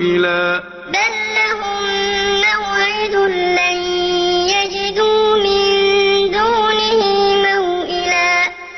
إلى بل